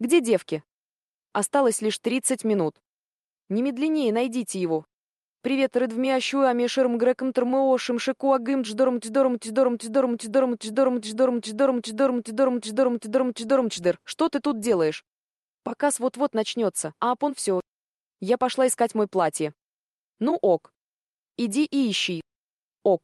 Где девки? Осталось лишь 30 минут. Немедленнее найдите его. Привет, Рыдвмиащу, Ащуами, Греком Греком Термоошим, Шекуагым, Тждорм, Тждорм, Тждорм, Тждорм, Тждорм, Тждорм, Тждорм, Тждорм, Тждорм, Тждорм, Тждорм, Тждорм, Тждорм, Чдор. Что ты тут делаешь? Показ вот-вот начнется, а опон все. Я пошла искать мой платье. Ну ок. Иди и ищи. Ок.